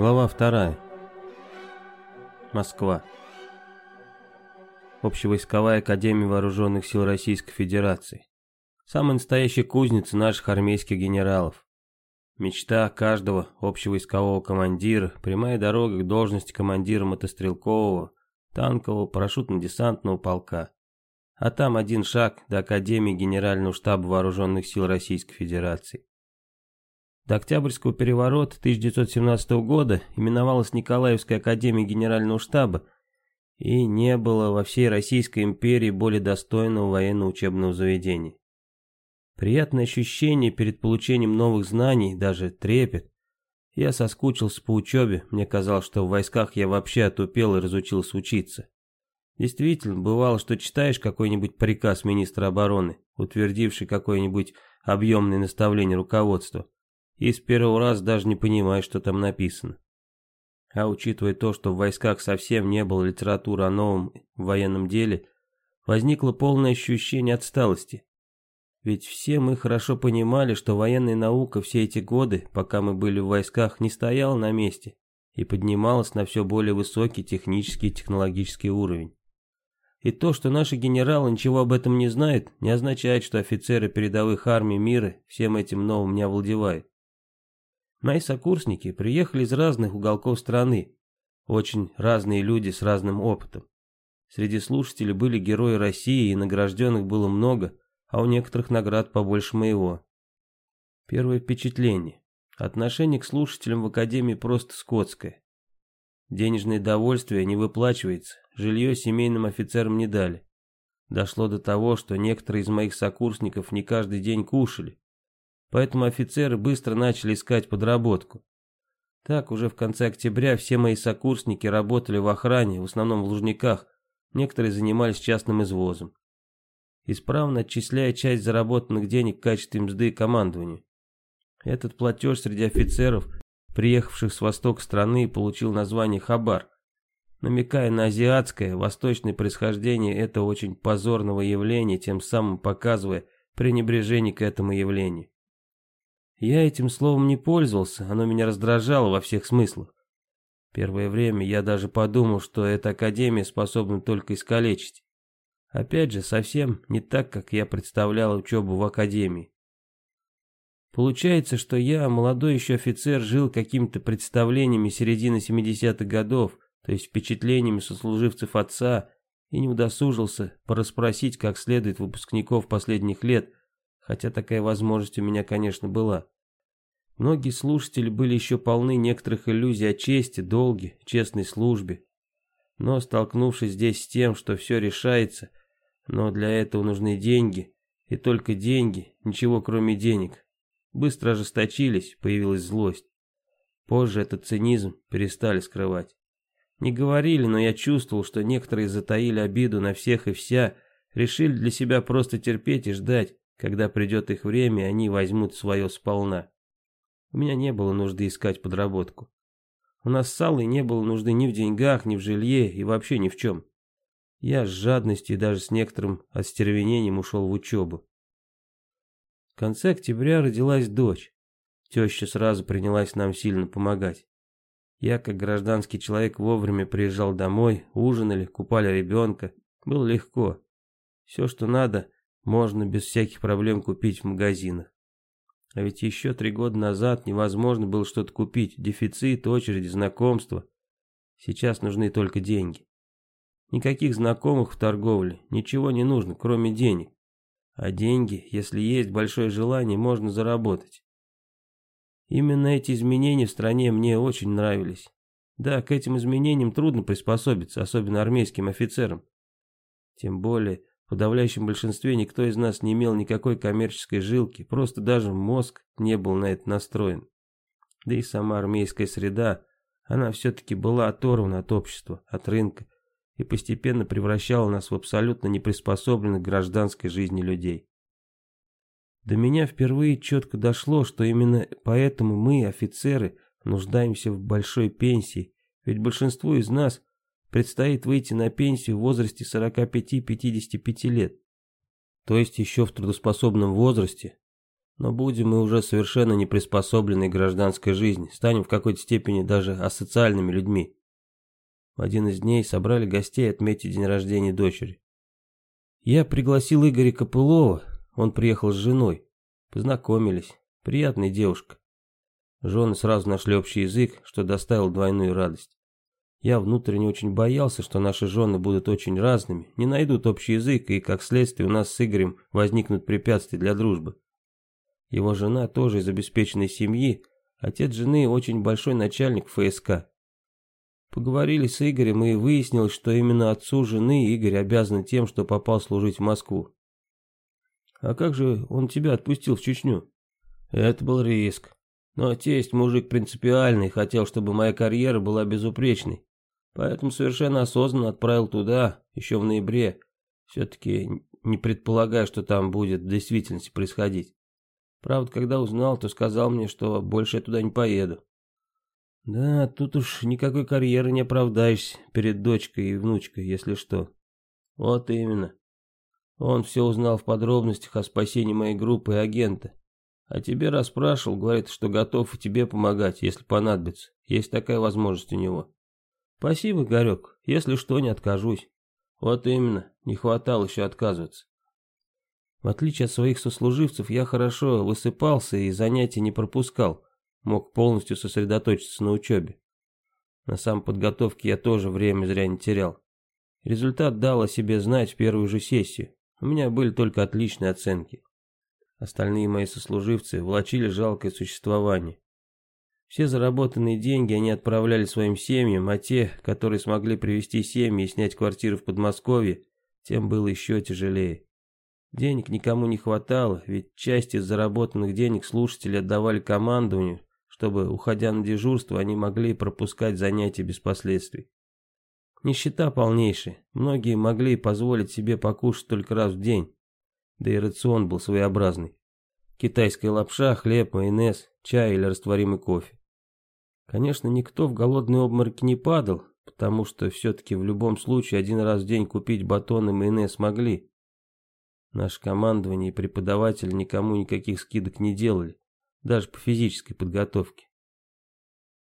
Глава вторая. Москва. Общевойсковая академия вооруженных сил Российской Федерации. Самая настоящая кузница наших армейских генералов. Мечта каждого общевойскового командира, прямая дорога к должности командира мотострелкового, танкового, парашютно-десантного полка. А там один шаг до Академии Генерального штаба Вооруженных сил Российской Федерации. До Октябрьского переворота 1917 года именовалась Николаевская академия генерального штаба, и не было во всей Российской империи более достойного военно-учебного заведения. Приятное ощущение перед получением новых знаний, даже трепет. Я соскучился по учебе, мне казалось, что в войсках я вообще отупел и разучился учиться. Действительно, бывало, что читаешь какой-нибудь приказ министра обороны, утвердивший какое-нибудь объемное наставление руководства, и с первого раза даже не понимаешь, что там написано. А учитывая то, что в войсках совсем не было литературы о новом военном деле, возникло полное ощущение отсталости. Ведь все мы хорошо понимали, что военная наука все эти годы, пока мы были в войсках, не стояла на месте и поднималась на все более высокий технический и технологический уровень. И то, что наши генералы ничего об этом не знают, не означает, что офицеры передовых армий мира всем этим новым не овладевают. Мои сокурсники приехали из разных уголков страны, очень разные люди с разным опытом. Среди слушателей были герои России, и награжденных было много, а у некоторых наград побольше моего. Первое впечатление. Отношение к слушателям в Академии просто скотское. Денежное довольствие не выплачивается, жилье семейным офицерам не дали. Дошло до того, что некоторые из моих сокурсников не каждый день кушали, Поэтому офицеры быстро начали искать подработку. Так, уже в конце октября все мои сокурсники работали в охране, в основном в Лужниках, некоторые занимались частным извозом. Исправно отчисляя часть заработанных денег в качестве мзды командованию. Этот платеж среди офицеров, приехавших с востока страны, получил название хабар, намекая на азиатское, восточное происхождение этого очень позорного явления, тем самым показывая пренебрежение к этому явлению. Я этим словом не пользовался, оно меня раздражало во всех смыслах. Первое время я даже подумал, что эта академия способна только искалечить. Опять же, совсем не так, как я представлял учебу в академии. Получается, что я, молодой еще офицер, жил какими-то представлениями середины 70-х годов, то есть впечатлениями сослуживцев отца, и не удосужился порасспросить как следует выпускников последних лет, хотя такая возможность у меня, конечно, была. Многие слушатели были еще полны некоторых иллюзий о чести, долге, честной службе. Но столкнувшись здесь с тем, что все решается, но для этого нужны деньги, и только деньги, ничего кроме денег, быстро ожесточились, появилась злость. Позже этот цинизм перестали скрывать. Не говорили, но я чувствовал, что некоторые затаили обиду на всех и вся, решили для себя просто терпеть и ждать, когда придет их время, они возьмут свое сполна. У меня не было нужды искать подработку. У нас с Аллой не было нужды ни в деньгах, ни в жилье и вообще ни в чем. Я с жадностью и даже с некоторым остервенением ушел в учебу. В конце октября родилась дочь. Теща сразу принялась нам сильно помогать. Я, как гражданский человек, вовремя приезжал домой, ужинали, купали ребенка. Было легко. Все, что надо, можно без всяких проблем купить в магазинах. А ведь еще три года назад невозможно было что-то купить. Дефицит, очереди, знакомства. Сейчас нужны только деньги. Никаких знакомых в торговле, ничего не нужно, кроме денег. А деньги, если есть большое желание, можно заработать. Именно эти изменения в стране мне очень нравились. Да, к этим изменениям трудно приспособиться, особенно армейским офицерам. Тем более, в подавляющем большинстве никто из нас не имел никакой коммерческой жилки, просто даже мозг не был на это настроен. Да и сама армейская среда, она все-таки была оторвана от общества, от рынка, и постепенно превращала нас в абсолютно неприспособленных к гражданской жизни людей. До меня впервые четко дошло, что именно поэтому мы, офицеры, нуждаемся в большой пенсии, ведь большинству из нас предстоит выйти на пенсию в возрасте 45-55 лет. То есть еще в трудоспособном возрасте. но будем мы уже совершенно не приспособлены к гражданской жизни, станем в какой-то степени даже асоциальными людьми. В один из дней собрали гостей отметить день рождения дочери. Я пригласил Игоря Копылова, он приехал с женой. Познакомились. Приятная девушка. Жены сразу нашли общий язык, что доставил двойную радость. Я внутренне очень боялся, что наши жены будут очень разными, не найдут общий язык, и, как следствие, у нас с Игорем возникнут препятствия для дружбы. Его жена тоже из обеспеченной семьи, отец жены очень большой начальник ФСК. Поговорили с Игорем и выяснилось, что именно отцу жены Игорь обязан тем, что попал служить в Москву. А как же он тебя отпустил в Чечню? Это был риск. Но тесть мужик принципиальный, хотел, чтобы моя карьера была безупречной. Поэтому совершенно осознанно отправил туда, еще в ноябре. Все-таки не предполагая, что там будет в действительности происходить. Правда, когда узнал, то сказал мне, что больше я туда не поеду. Да, тут уж никакой карьеры не оправдаешься перед дочкой и внучкой, если что. Вот именно. Он все узнал в подробностях о спасении моей группы и агента. А тебе расспрашивал, говорит, что готов и тебе помогать, если понадобится. Есть такая возможность у него. Спасибо, Игорек, если что, не откажусь. Вот именно, не хватало еще отказываться. В отличие от своих сослуживцев, я хорошо высыпался и занятия не пропускал мог полностью сосредоточиться на учебе. На самой подготовке я тоже время зря не терял. Результат дал о себе знать в первую же сессию. У меня были только отличные оценки. Остальные мои сослуживцы влачили жалкое существование. Все заработанные деньги они отправляли своим семьям, а те, которые смогли привести семьи и снять квартиру в Подмосковье, тем было еще тяжелее. Денег никому не хватало, ведь часть из заработанных денег слушатели отдавали командованию, чтобы, уходя на дежурство, они могли пропускать занятия без последствий. Нищета полнейшая, многие могли позволить себе покушать только раз в день, да и рацион был своеобразный. Китайская лапша, хлеб, майонез, чай или растворимый кофе. Конечно, никто в голодный обморок не падал, потому что все-таки в любом случае один раз в день купить батон и майонез могли. Наше командование и преподаватели никому никаких скидок не делали даже по физической подготовке.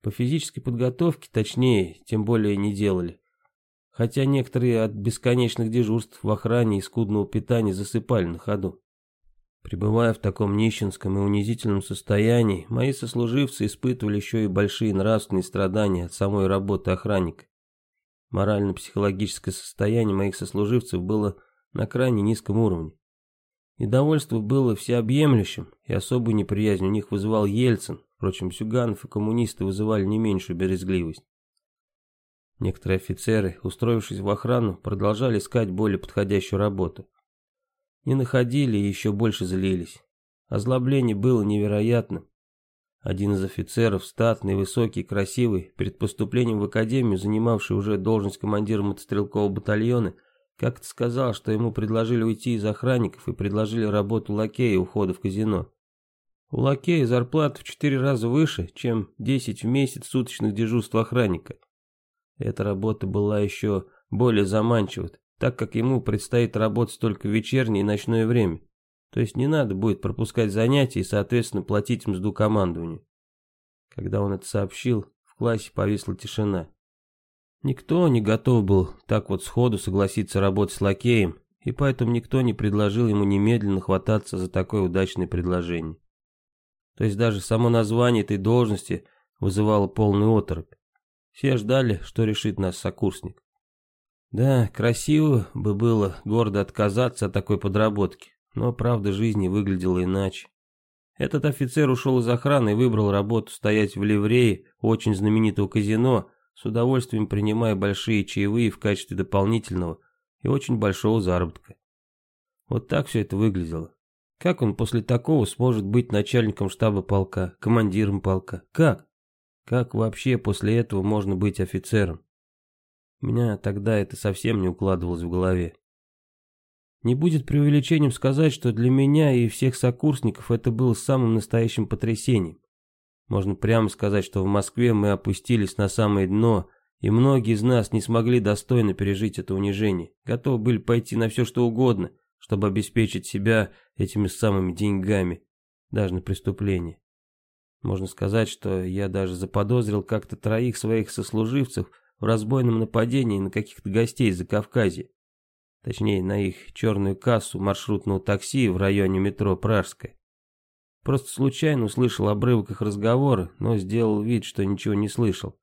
По физической подготовке, точнее, тем более не делали. Хотя некоторые от бесконечных дежурств в охране и скудного питания засыпали на ходу. Пребывая в таком нищенском и унизительном состоянии, мои сослуживцы испытывали еще и большие нравственные страдания от самой работы охранника. Морально-психологическое состояние моих сослуживцев было на крайне низком уровне. Недовольство было всеобъемлющим, и особую неприязнь у них вызывал Ельцин, впрочем, Зюганов и коммунисты вызывали не меньшую березгливость. Некоторые офицеры, устроившись в охрану, продолжали искать более подходящую работу. Не находили и еще больше злились. Озлобление было невероятным. Один из офицеров, статный, высокий, красивый, перед поступлением в академию, занимавший уже должность командира мотострелкового батальона, как-то сказал, что ему предложили уйти из охранников и предложили работу лакея у входа в казино. У лакея зарплата в четыре раза выше, чем 10 в месяц суточных дежурств охранника. Эта работа была еще более заманчива, так как ему предстоит работать только в вечернее и ночное время. То есть не надо будет пропускать занятия и, соответственно, платить мзду командованию. Когда он это сообщил, в классе повисла тишина. Никто не готов был так вот сходу согласиться работать с лакеем, и поэтому никто не предложил ему немедленно хвататься за такое удачное предложение. То есть даже само название этой должности вызывало полную оторопь. Все ждали, что решит наш сокурсник. Да, красиво бы было гордо отказаться от такой подработки, но правда жизни выглядела иначе. Этот офицер ушел из охраны и выбрал работу стоять в ливрее очень знаменитого казино, с удовольствием принимая большие чаевые в качестве дополнительного и очень большого заработка. Вот так все это выглядело. Как он после такого сможет быть начальником штаба полка, командиром полка? Как? Как вообще после этого можно быть офицером? Меня тогда это совсем не укладывалось в голове. Не будет преувеличением сказать, что для меня и всех сокурсников это было самым настоящим потрясением. Можно прямо сказать, что в Москве мы опустились на самое дно, и многие из нас не смогли достойно пережить это унижение, готовы были пойти на все что угодно, чтобы обеспечить себя этими самыми деньгами. даже на преступление. Можно сказать, что я даже заподозрил как-то троих своих сослуживцев в разбойном нападении на каких-то гостей из Закавказья. Точнее, на их черную кассу маршрутного такси в районе метро Пражская. Просто случайно услышал обрывок их разговора, но сделал вид, что ничего не слышал.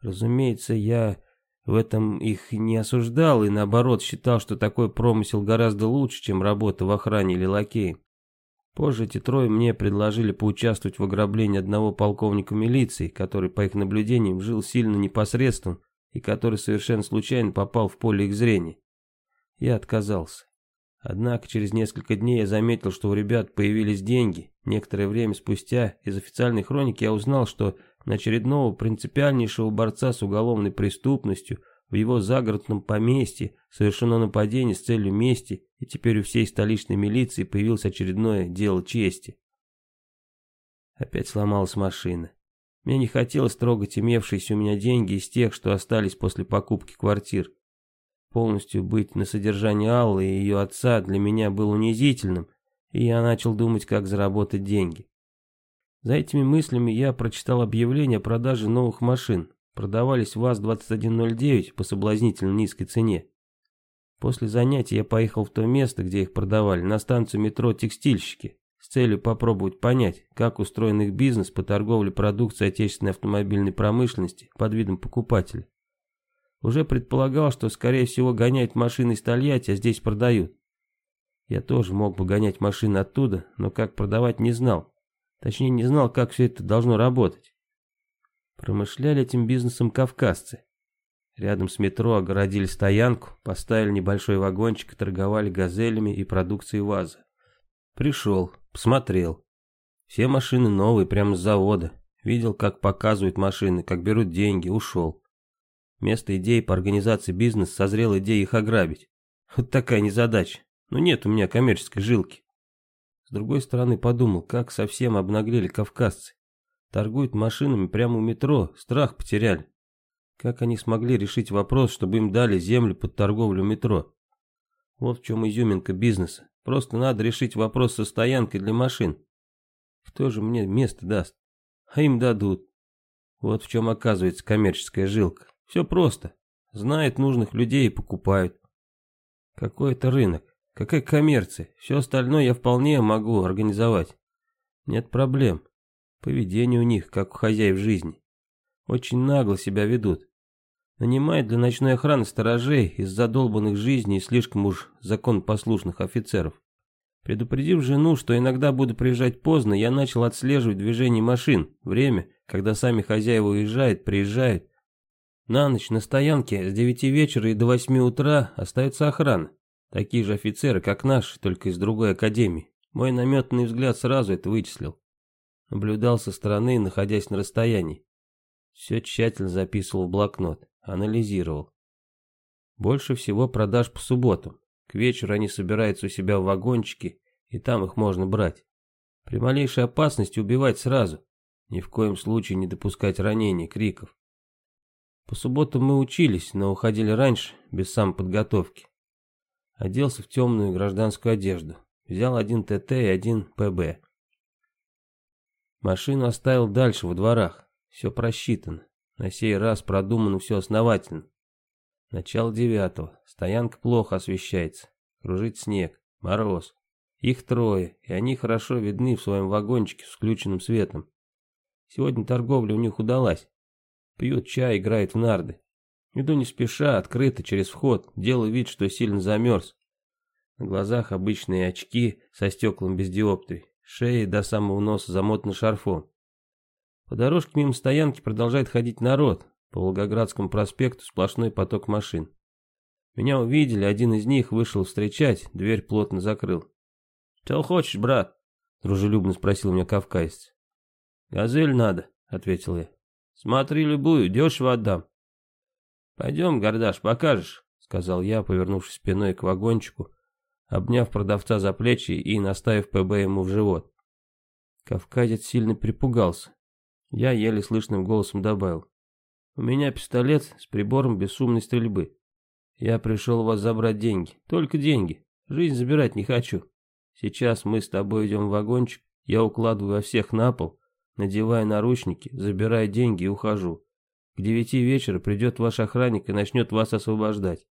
Разумеется, я в этом их не осуждал и наоборот считал, что такой промысел гораздо лучше, чем работа в охране или лакеем. Позже эти трое мне предложили поучаствовать в ограблении одного полковника милиции, который, по их наблюдениям, жил сильно непосредством и который совершенно случайно попал в поле их зрения. Я отказался. Однако через несколько дней я заметил, что у ребят появились деньги. Некоторое время спустя из официальной хроники я узнал, что на очередного принципиальнейшего борца с уголовной преступностью – в его загородном поместье совершено нападение с целью мести, и теперь у всей столичной милиции появилось очередное дело чести. Опять сломалась машина. Мне не хотелось трогать имевшиеся у меня деньги из тех, что остались после покупки квартир. Полностью быть на содержании Аллы и ее отца для меня было унизительным, и я начал думать, как заработать деньги. За этими мыслями я прочитал объявление о продаже новых машин, продавались ВАЗ-2109 по соблазнительно низкой цене. После занятий я поехал в то место, где их продавали, на станцию метро «Текстильщики», с целью попробовать понять, как устроен их бизнес по торговле продукцией отечественной автомобильной промышленности под видом покупателя. Уже предполагал, что скорее всего гоняют машины из Тольятти, а здесь продают. Я тоже мог бы гонять машины оттуда, но как продавать не знал. Точнее, не знал, как все это должно работать. Промышляли этим бизнесом кавказцы. Рядом с метро огородили стоянку, поставили небольшой вагончик торговали газелями и продукцией ВАЗа. Пришел, посмотрел. Все машины новые, прямо с завода. Видел, как показывают машины, как берут деньги, ушел. Вместо идеи по организации бизнеса созрела идея их ограбить. Вот такая незадача. Но нет у меня коммерческой жилки. С другой стороны подумал, как совсем обнаглели кавказцы. Торгуют машинами прямо у метро, страх потеряли. Как они смогли решить вопрос, чтобы им дали землю под торговлю метро? Вот в чем изюминка бизнеса. Просто надо решить вопрос со стоянкой для машин. Кто же мне место даст? А им дадут. Вот в чем оказывается коммерческая жилка. Все просто. Знают нужных людей и покупают. Какой это рынок? Какая коммерция? Все остальное я вполне могу организовать. Нет проблем. Поведение у них, как у хозяев жизни. Очень нагло себя ведут. Нанимает для ночной охраны сторожей из задолбанных жизней и слишком уж законопослушных офицеров. Предупредив жену, что иногда буду приезжать поздно, я начал отслеживать движение машин, время, когда сами хозяева уезжают, приезжают. На ночь на стоянке с 9 вечера и до 8 утра остается охрана. Такие же офицеры, как наши, только из другой академии. Мой наметанный взгляд сразу это вычислил. Наблюдал со стороны, находясь на расстоянии. Все тщательно записывал в блокнот, анализировал. Больше всего продаж по субботам. К вечеру они собираются у себя в вагончике, и там их можно брать. При малейшей опасности убивать сразу. Ни в коем случае не допускать ранений, криков. По субботам мы учились, но уходили раньше, без самоподготовки. Оделся в темную гражданскую одежду. Взял один ТТ и один ПБ. Машину оставил дальше, во дворах. Все просчитано. На сей раз продумано все основательно. Начало девятого. Стоянка плохо освещается. Кружит снег. Мороз. Их трое, и они хорошо видны в своем вагончике с включенным светом. Сегодня торговля у них удалась. Пьют чай, играют в нарды. Иду не спеша, открыто, через вход, делаю вид, что сильно замерз. На глазах обычные очки со стеклом без диоптрий. Шея до самого носа замотана шарфом. По дорожке мимо стоянки продолжает ходить народ. По Волгоградскому проспекту сплошной поток машин. Меня увидели, один из них вышел встречать, дверь плотно закрыл. «Что хочешь, брат?» — дружелюбно спросил меня кавказец. «Газель надо», — ответил я. «Смотри любую, дешево отдам». «Пойдем, Гордаш, покажешь», — сказал я, повернувшись спиной к вагончику, обняв продавца за плечи и наставив ПБ ему в живот. Кавказец сильно припугался. Я еле слышным голосом добавил. «У меня пистолет с прибором бесшумной стрельбы. Я пришел вас забрать деньги. Только деньги. Жизнь забирать не хочу. Сейчас мы с тобой идем в вагончик, Я укладываю всех на пол, надеваю наручники, забираю деньги и ухожу. К девяти вечера придет ваш охранник и начнет вас освобождать.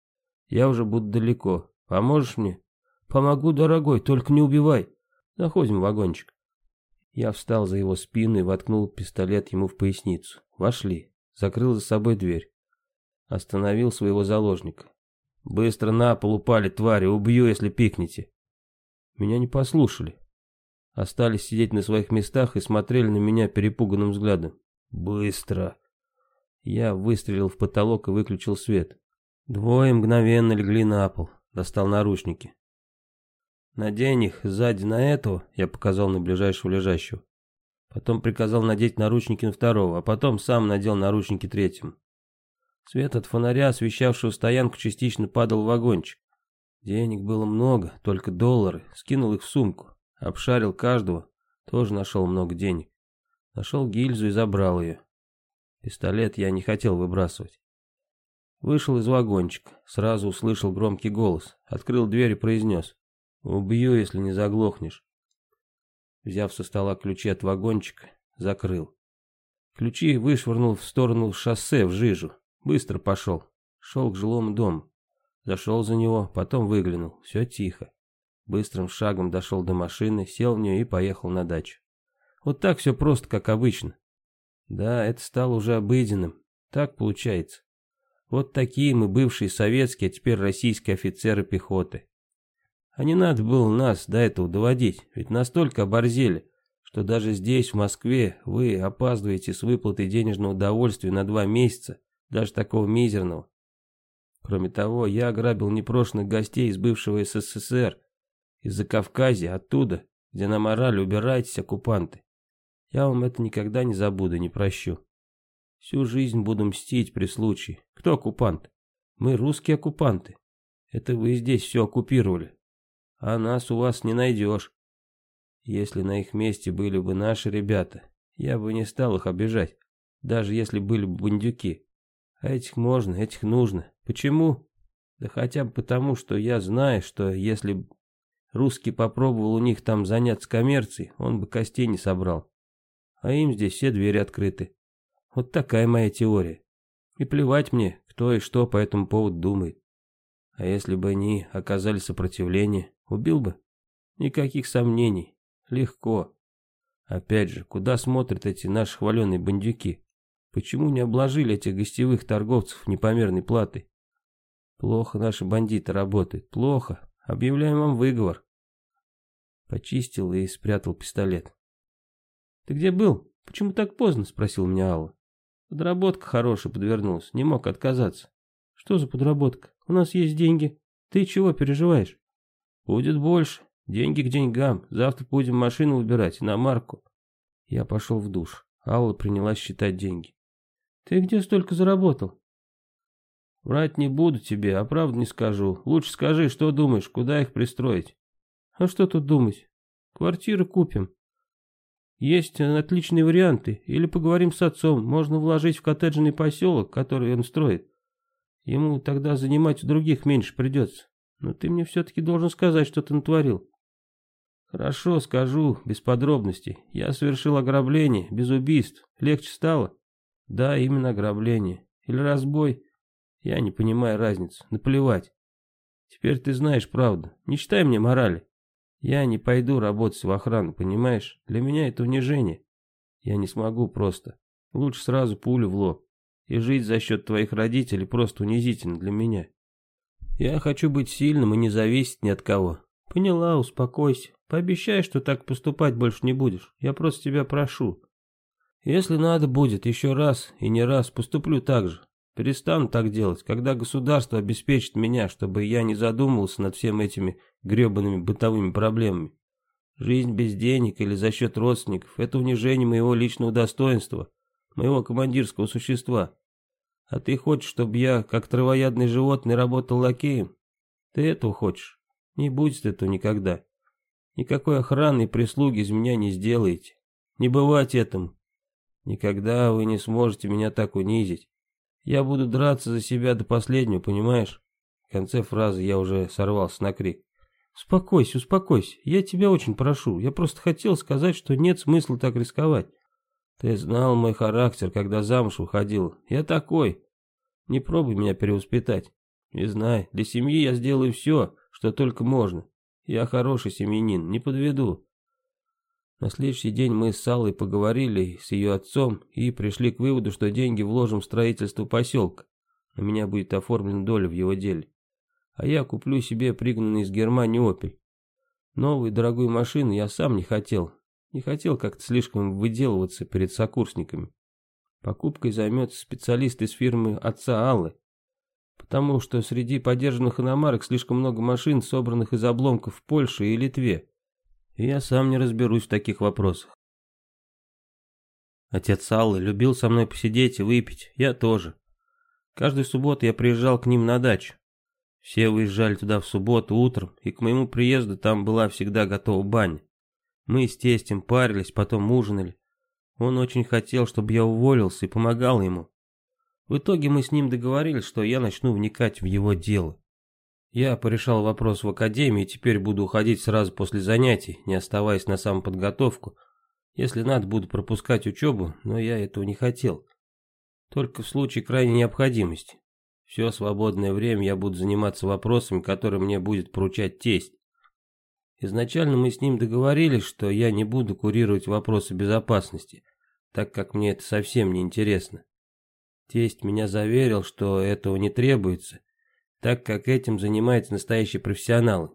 Я уже буду далеко. Поможешь мне? Помогу, дорогой, только не убивай. Заходим в вагончик. Я встал за его спину и воткнул пистолет ему в поясницу. Вошли. Закрыл за собой дверь. Остановил своего заложника. Быстро на пол упали, твари, убью, если пикнете. Меня не послушали. Остались сидеть на своих местах и смотрели на меня перепуганным взглядом. Быстро. Я выстрелил в потолок и выключил свет. Двое мгновенно легли на пол. Достал наручники. Надень их сзади на этого, я показал на ближайшего лежащего. Потом приказал надеть наручники на второго, а потом сам надел наручники третьему. Свет от фонаря, освещавшего стоянку, частично падал в вагончик. Денег было много, только доллары. Скинул их в сумку. Обшарил каждого. Тоже нашел много денег. Нашел гильзу и забрал ее. Пистолет я не хотел выбрасывать. Вышел из вагончика, сразу услышал громкий голос, открыл дверь и произнес. «Убью, если не заглохнешь». Взяв со стола ключи от вагончика, закрыл. Ключи вышвырнул в сторону шоссе, в жижу. Быстро пошел. Шел к жилому дому. Зашел за него, потом выглянул. Все тихо. Быстрым шагом дошел до машины, сел в нее и поехал на дачу. Вот так все просто, как обычно. Да, это стало уже обыденным. Так получается. Вот такие мы бывшие советские, а теперь российские офицеры пехоты. А не надо было нас до этого доводить, ведь настолько оборзели, что даже здесь, в Москве, вы опаздываете с выплатой денежного удовольствия на два месяца, даже такого мизерного. Кроме того, я ограбил непрошенных гостей из бывшего СССР, из-за Кавказа, оттуда, где на мораль убирайтесь, оккупанты. Я вам это никогда не забуду, не прощу. Всю жизнь буду мстить при случае. Кто оккупант? Мы русские оккупанты. Это вы здесь все оккупировали. А нас у вас не найдешь. Если на их месте были бы наши ребята, я бы не стал их обижать, даже если были бы бандюки. А этих можно, этих нужно. Почему? Да хотя бы потому, что я знаю, что если русский попробовал у них там заняться коммерцией, он бы костей не собрал а им здесь все двери открыты. Вот такая моя теория. И плевать мне, кто и что по этому поводу думает. А если бы они оказали сопротивление, убил бы? Никаких сомнений. Легко. Опять же, куда смотрят эти наши хваленые бандюки? Почему не обложили этих гостевых торговцев непомерной платой? Плохо наши бандиты работают, плохо. Объявляем вам выговор. Почистил и спрятал пистолет. «Ты где был? Почему так поздно?» — спросил меня Алла. «Подработка хорошая подвернулась, не мог отказаться». «Что за подработка? У нас есть деньги. Ты чего переживаешь?» «Будет больше. Деньги к деньгам. Завтра будем машину выбирать, на марку». Я пошел в душ. Алла принялась считать деньги. «Ты где столько заработал?» «Врать не буду тебе, а правду не скажу. Лучше скажи, что думаешь, куда их пристроить?» «А что тут думать? Квартиру купим. Есть отличные варианты. Или поговорим с отцом. Можно вложить в коттеджный поселок, который он строит. Ему тогда занимать у других меньше придется. Но ты мне все-таки должен сказать, что ты натворил. Хорошо, скажу, без подробностей. Я совершил ограбление, без убийств. Легче стало? Да, именно ограбление. Или разбой? Я не понимаю разницы. Наплевать. Теперь ты знаешь правду. Не читай мне морали. Я не пойду работать в охрану, понимаешь? Для меня это унижение. Я не смогу просто. Лучше сразу пулю в лоб. И жить за счет твоих родителей просто унизительно для меня. Я хочу быть сильным и не зависеть ни от кого. Поняла, успокойся. Пообещай, что так поступать больше не будешь. Я просто тебя прошу. Если надо будет еще раз и не раз, поступлю так же. Перестану так делать, когда государство обеспечит меня, чтобы я не задумывался над всем этими гребаными бытовыми проблемами. Жизнь без денег или за счет родственников – это унижение моего личного достоинства, моего командирского существа. А ты хочешь, чтобы я, как травоядный животный, работал лакеем? Ты этого хочешь? Не будет этого никогда. Никакой охраны и прислуги из меня не сделаете. Не бывать этому. Никогда вы не сможете меня так унизить. Я буду драться за себя до последнего, понимаешь? В конце фразы я уже сорвался на крик. Успокойся, успокойся. Я тебя очень прошу. Я просто хотел сказать, что нет смысла так рисковать. Ты знал мой характер, когда замуж выходил. Я такой. Не пробуй меня переуспитать. Не знай, для семьи я сделаю все, что только можно. Я хороший семьянин, не подведу. На следующий день мы с Салой поговорили с ее отцом и пришли к выводу, что деньги вложим в строительство поселка. У меня будет оформлена доля в его деле. А я куплю себе пригнанный из Германии «Опель». Новую дорогую машину я сам не хотел. Не хотел как-то слишком выделываться перед сокурсниками. Покупкой займется специалист из фирмы отца Аллы. Потому что среди подержанных иномарок слишком много машин, собранных из обломков в Польше и Литве. И я сам не разберусь в таких вопросах. Отец Аллы любил со мной посидеть и выпить, я тоже. Каждую субботу я приезжал к ним на дачу. Все выезжали туда в субботу утром, и к моему приезду там была всегда готова баня. Мы с тестем парились, потом ужинали. Он очень хотел, чтобы я уволился и помогал ему. В итоге мы с ним договорились, что я начну вникать в его дело. Я порешал вопрос в академии и теперь буду уходить сразу после занятий, не оставаясь на самоподготовку. Если надо, буду пропускать учебу, но я этого не хотел. Только в случае крайней необходимости. Все свободное время я буду заниматься вопросами, которые мне будет поручать тесть. Изначально мы с ним договорились, что я не буду курировать вопросы безопасности, так как мне это совсем не интересно. Тесть меня заверил, что этого не требуется, так как этим занимаются настоящие профессионалы.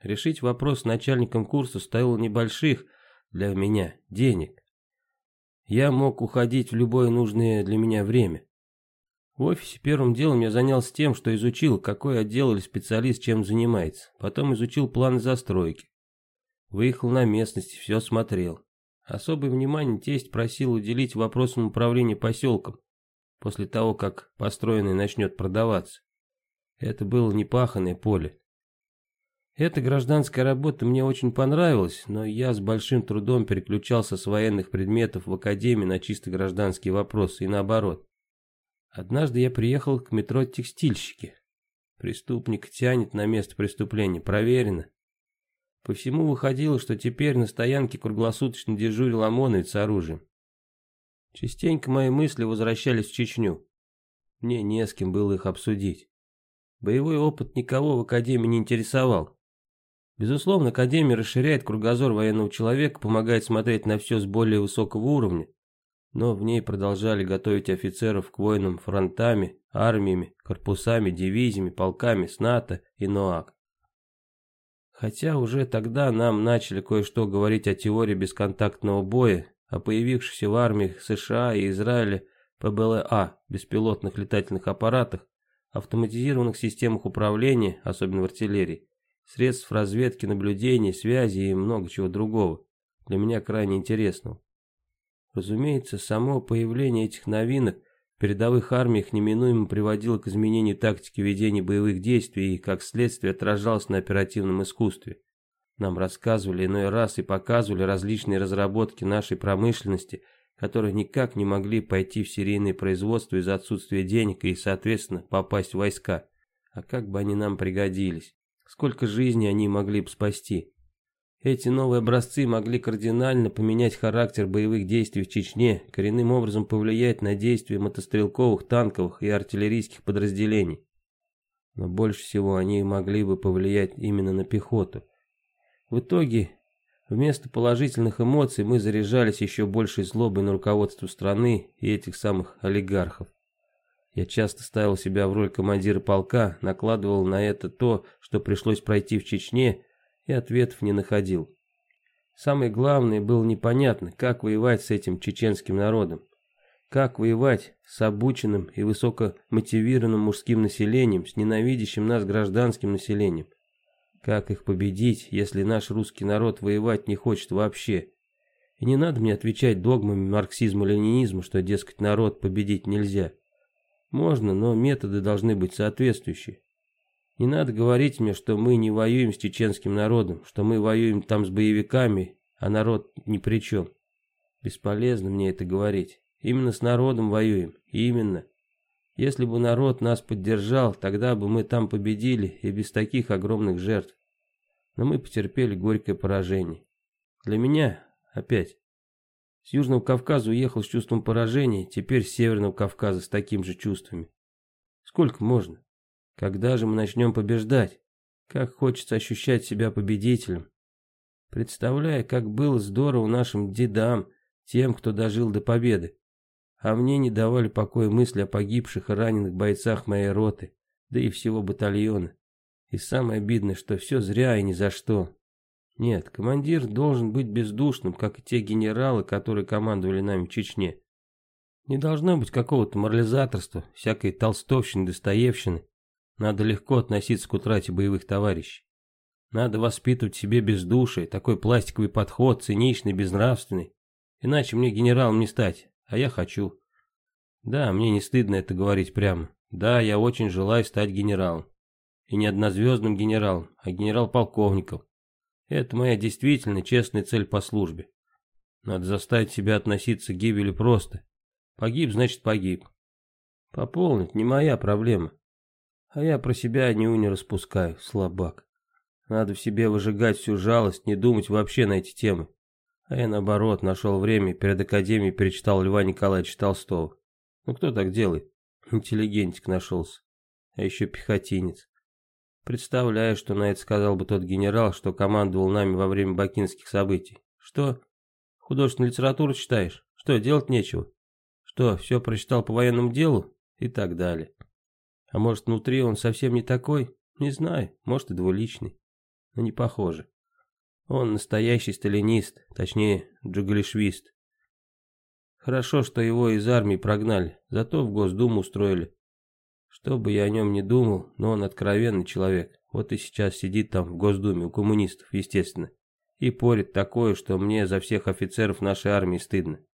Решить вопрос с начальником курса стоило небольших для меня денег. Я мог уходить в любое нужное для меня время. В офисе первым делом я занялся тем, что изучил, какой отдел или специалист чем занимается. Потом изучил планы застройки. Выехал на местности, все смотрел. Особое внимание тесть просил уделить вопросам управления поселком, после того, как построенный начнет продаваться. Это было непаханное поле. Эта гражданская работа мне очень понравилась, но я с большим трудом переключался с военных предметов в академии на чисто гражданские вопросы и наоборот. Однажды я приехал к метро «Текстильщики». Преступник тянет на место преступления, проверено. По всему выходило, что теперь на стоянке круглосуточно дежурил ОМОНовец с оружием. Частенько мои мысли возвращались в Чечню. Мне не с кем было их обсудить. Боевой опыт никого в Академии не интересовал. Безусловно, Академия расширяет кругозор военного человека, помогает смотреть на все с более высокого уровня, но в ней продолжали готовить офицеров к воинам фронтами, армиями, корпусами, дивизиями, полками с НАТО и НОАК. Хотя уже тогда нам начали кое-что говорить о теории бесконтактного боя, о появившихся в армиях США и Израиля ПБЛА, беспилотных летательных аппаратах, автоматизированных системах управления, особенно в артиллерии, средств разведки, наблюдений, связи и много чего другого, для меня крайне интересного. Разумеется, само появление этих новинок в передовых армиях неминуемо приводило к изменению тактики ведения боевых действий и, как следствие, отражалось на оперативном искусстве. Нам рассказывали иной раз и показывали различные разработки нашей промышленности – которые никак не могли пойти в серийное производство из-за отсутствия денег и, соответственно, попасть в войска. А как бы они нам пригодились? Сколько жизней они могли бы спасти? Эти новые образцы могли кардинально поменять характер боевых действий в Чечне, коренным образом повлиять на действия мотострелковых, танковых и артиллерийских подразделений. Но больше всего они могли бы повлиять именно на пехоту. В итоге Вместо положительных эмоций мы заряжались еще большей злобой на руководство страны и этих самых олигархов. Я часто ставил себя в роль командира полка, накладывал на это то, что пришлось пройти в Чечне, и ответов не находил. Самое главное было непонятно, как воевать с этим чеченским народом. Как воевать с обученным и высокомотивированным мужским населением, с ненавидящим нас гражданским населением. Как их победить, если наш русский народ воевать не хочет вообще? И не надо мне отвечать догмами марксизма-ленинизма, что, дескать, народ победить нельзя. Можно, но методы должны быть соответствующие. Не надо говорить мне, что мы не воюем с чеченским народом, что мы воюем там с боевиками, а народ ни при чем. Бесполезно мне это говорить. Именно с народом воюем, именно. Если бы народ нас поддержал, тогда бы мы там победили и без таких огромных жертв. но мы потерпели горькое поражение. Для меня, опять, с Южного Кавказа уехал с чувством поражения, теперь с Северного Кавказа с такими же чувствами. Сколько можно? Когда же мы начнем побеждать? Как хочется ощущать себя победителем. Представляя, как было здорово нашим дедам, тем, кто дожил до победы. А мне не давали покоя мысли о погибших и раненых бойцах моей роты, да и всего батальона. И самое обидное, что все зря и ни за что. Нет, командир должен быть бездушным, как и те генералы, которые командовали нами в Чечне. Не должно быть какого-то морализаторства, всякой толстовщины, достоевщины. Надо легко относиться к утрате боевых товарищей. Надо воспитывать в себе бездушие, такой пластиковый подход, циничный, безнравственный. Иначе мне генералом не стать, а я хочу. Да, мне не стыдно это говорить прямо. Да, я очень желаю стать генералом. И не однозвездным генералом, а генерал-полковником. Это моя действительно честная цель по службе. Надо заставить себя относиться к гибели просто. Погиб, значит погиб. Пополнить не моя проблема. А я про себя ню не распускаю, слабак. Надо в себе выжигать всю жалость, не думать вообще на эти темы. А я наоборот нашел время перед академией перечитал Льва Николаевича Толстого. Ну кто так делает? Интеллигентик нашелся. А еще пехотинец. Представляю, что на это сказал бы тот генерал, что командовал нами во время бакинских событий. Что? Художественную литературу читаешь? Что, делать нечего? Что, все прочитал по военному делу? И так далее. А может, внутри он совсем не такой? Не знаю, может и двуличный. Но не похоже. Он настоящий сталинист, точнее, джугалишвист. Хорошо, что его из армии прогнали, зато в Госдуму устроили. Что бы я о нем не думал, но он откровенный человек. Вот и сейчас сидит там в Госдуме у коммунистов, естественно. И порит такое, что мне за всех офицеров нашей армии стыдно.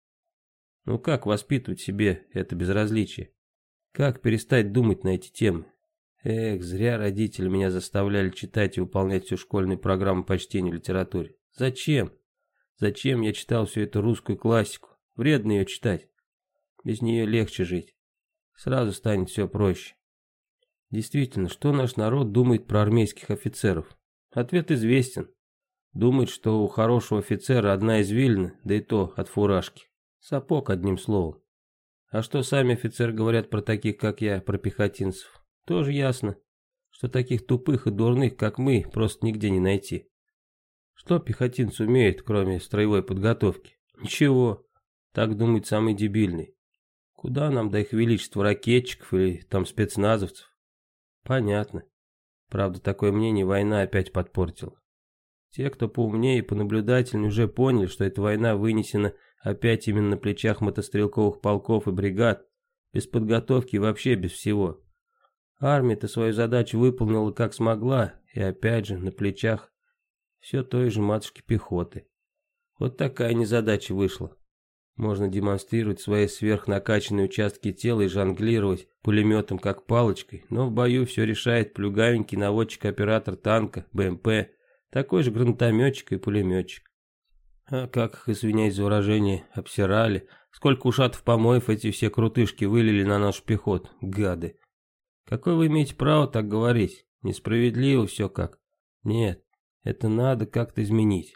Ну как воспитывать себе это безразличие? Как перестать думать на эти темы? Эх, зря родители меня заставляли читать и выполнять всю школьную программу по чтению литературе. Зачем? Зачем я читал всю эту русскую классику? Вредно ее читать. Без нее легче жить. Сразу станет все проще. Действительно, что наш народ думает про армейских офицеров? Ответ известен. Думает, что у хорошего офицера одна извилина, да и то от фуражки. Сапог, одним словом. А что сами офицеры говорят про таких, как я, про пехотинцев? Тоже ясно, что таких тупых и дурных, как мы, просто нигде не найти. Что пехотинцы умеют, кроме строевой подготовки? Ничего. Так думает самый дебильный. Куда нам до их величества ракетчиков или там спецназовцев? Понятно. Правда, такое мнение война опять подпортила. Те, кто поумнее и понаблюдательнее, уже поняли, что эта война вынесена опять именно на плечах мотострелковых полков и бригад, без подготовки вообще без всего. Армия-то свою задачу выполнила как смогла, и опять же на плечах все той же матушки пехоты. Вот такая незадача вышла. Можно демонстрировать свои сверхнакачанные участки тела и жонглировать пулеметом как палочкой, но в бою все решает плюгавенький наводчик-оператор танка, БМП, такой же гранатометчик и пулеметчик. А как их, извиняюсь за выражение, обсирали, сколько ушатов помоев эти все крутышки вылили на нашу пехоту, гады. Какое вы имеете право так говорить? Несправедливо все как. Нет, это надо как-то изменить.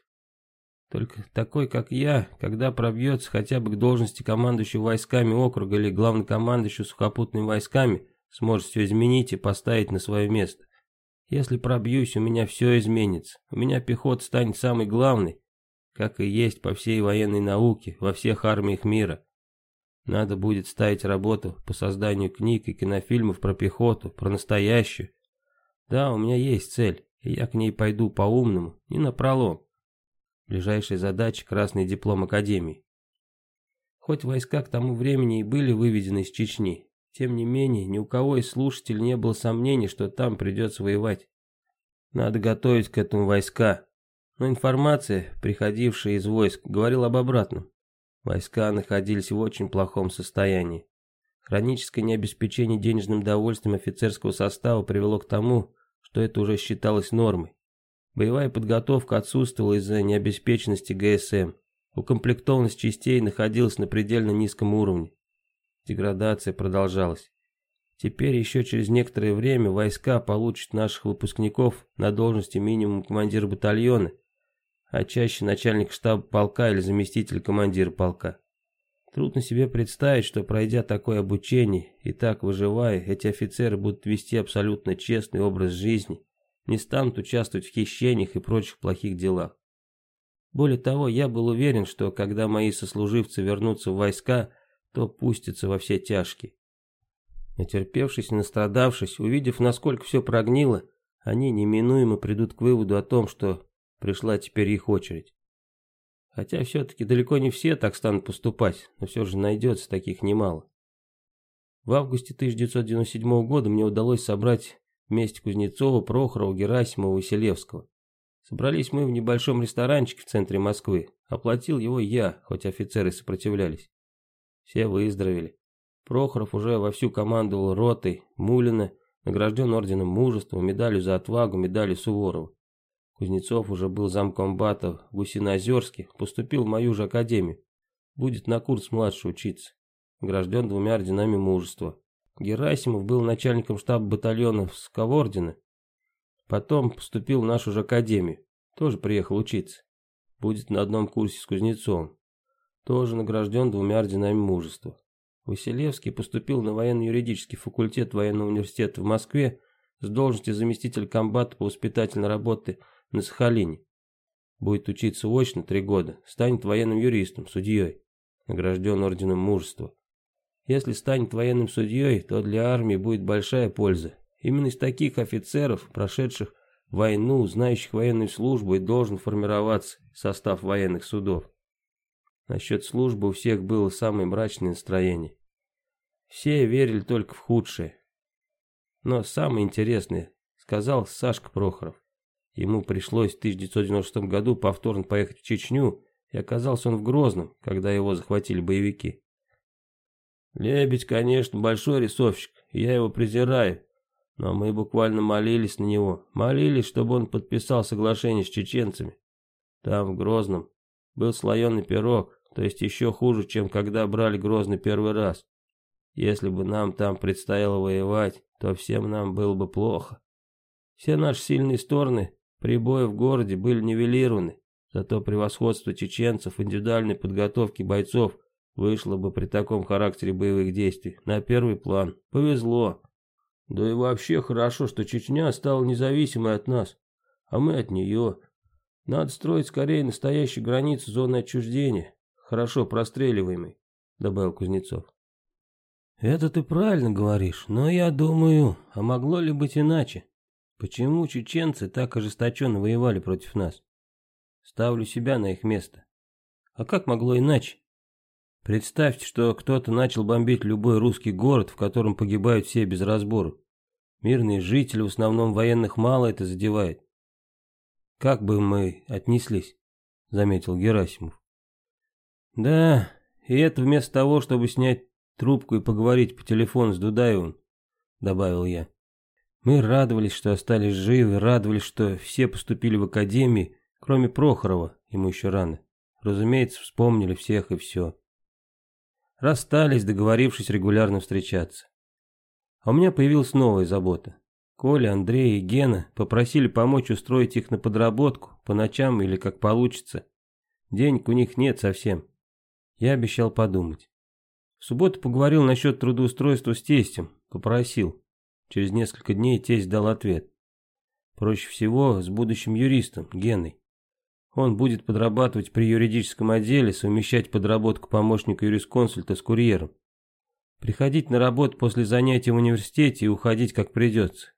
Только такой, как я, когда пробьется хотя бы к должности командующего войсками округа или главнокомандующего сухопутными войсками, сможет все изменить и поставить на свое место. Если пробьюсь, у меня все изменится. У меня пехота станет самой главной, как и есть по всей военной науке, во всех армиях мира. Надо будет ставить работу по созданию книг и кинофильмов про пехоту, про настоящую. Да, у меня есть цель, и я к ней пойду по-умному, не напролом. Ближайшая задача – красный диплом Академии. Хоть войска к тому времени и были выведены из Чечни, тем не менее, ни у кого из слушателей не было сомнений, что там придется воевать. Надо готовить к этому войска. Но информация, приходившая из войск, говорила об обратном. Войска находились в очень плохом состоянии. Хроническое необеспечение денежным довольствием офицерского состава привело к тому, что это уже считалось нормой. Боевая подготовка отсутствовала из-за необеспеченности ГСМ. Укомплектованность частей находилась на предельно низком уровне. Деградация продолжалась. Теперь еще через некоторое время войска получат наших выпускников на должности минимум командира батальона, а чаще начальник штаба полка или заместитель командира полка. Трудно себе представить, что пройдя такое обучение и так выживая, эти офицеры будут вести абсолютно честный образ жизни, не станут участвовать в хищениях и прочих плохих делах. Более того, я был уверен, что когда мои сослуживцы вернутся в войска, то пустятся во все тяжкие. Натерпевшись и настрадавшись, увидев, насколько все прогнило, они неминуемо придут к выводу о том, что пришла теперь их очередь. Хотя все-таки далеко не все так станут поступать, но все же найдется таких немало. В августе 1997 года мне удалось собрать вместе Кузнецова, Прохорова, Герасимова и Селевского. Собрались мы в небольшом ресторанчике в центре Москвы. Оплатил его я, хоть офицеры сопротивлялись. Все выздоровели. Прохоров уже вовсю командовал ротой, Мулина, награжден орденом мужества, медалью за отвагу, медалью Суворова. Кузнецов уже был замкомбата в Гусиноозерске, поступил в мою же академию. Будет на курс младше учиться. Награжден двумя орденами мужества. Герасимов был начальником штаба батальона Сковордина. Потом поступил в нашу же академию. Тоже приехал учиться. Будет на одном курсе с Кузнецовым. Тоже награжден двумя орденами мужества. Василевский поступил на военно-юридический факультет военного университета в Москве с должности заместителя комбата по воспитательной работе на Сахалине. Будет учиться очно три года, станет военным юристом, судьей, награжден орденом мужества. Если станет военным судьей, то для армии будет большая польза. Именно из таких офицеров, прошедших войну, знающих военную службу, и должен формироваться состав военных судов. Насчет службы у всех было самое мрачное настроение. Все верили только в худшее. Но самое интересное, сказал Сашка Прохоров. Ему пришлось в 1996 году повторно поехать в Чечню, и оказался он в Грозном, когда его захватили боевики. Лебедь, конечно, большой рисовщик, я его презираю, но мы буквально молились на него, молились, чтобы он подписал соглашение с чеченцами. Там, в Грозном, был слоеный пирог, то есть еще хуже, чем когда брали Грозный первый раз. Если бы нам там предстояло воевать, то всем нам было бы плохо. Все наши сильные стороны Прибои в городе были нивелированы, зато превосходство чеченцев в индивидуальной подготовке бойцов вышло бы при таком характере боевых действий на первый план. Повезло. Да и вообще хорошо, что Чечня стала независимой от нас, а мы от нее. Надо строить скорее настоящую границу зоны отчуждения, хорошо простреливаемой, добавил Кузнецов. Это ты правильно говоришь, но я думаю, а могло ли быть иначе? Почему чеченцы так ожесточенно воевали против нас? Ставлю себя на их место. А как могло иначе? Представьте, что кто-то начал бомбить любой русский город, в котором погибают все без разбору. Мирные жители, в основном военных, мало это задевает. Как бы мы отнеслись, заметил Герасимов. Да, и это вместо того, чтобы снять трубку и поговорить по телефону с Дудаевым, добавил я. Мы радовались, что остались живы, радовались, что все поступили в академии, кроме Прохорова, ему еще рано. Разумеется, вспомнили всех и все. Расстались, договорившись регулярно встречаться. А у меня появилась новая забота. Коля, Андрей и Гена попросили помочь устроить их на подработку, по ночам или как получится. Денег у них нет совсем. Я обещал подумать. В субботу поговорил насчет трудоустройства с тестем, попросил. Через несколько дней тесть дал ответ. Проще всего с будущим юристом, Геной. Он будет подрабатывать при юридическом отделе, совмещать подработку помощника юрисконсульта с курьером. Приходить на работу после занятий в университете и уходить как придется.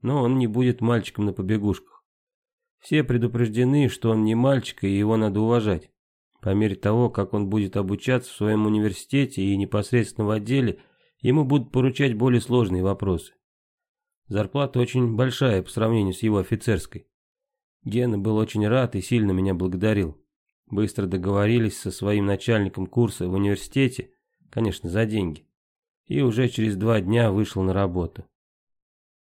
Но он не будет мальчиком на побегушках. Все предупреждены, что он не мальчик и его надо уважать. По мере того, как он будет обучаться в своем университете и непосредственно в отделе, ему будут поручать более сложные вопросы. Зарплата очень большая по сравнению с его офицерской. Гена был очень рад и сильно меня благодарил. Быстро договорились со своим начальником курса в университете, конечно, за деньги. И уже через два дня вышел на работу.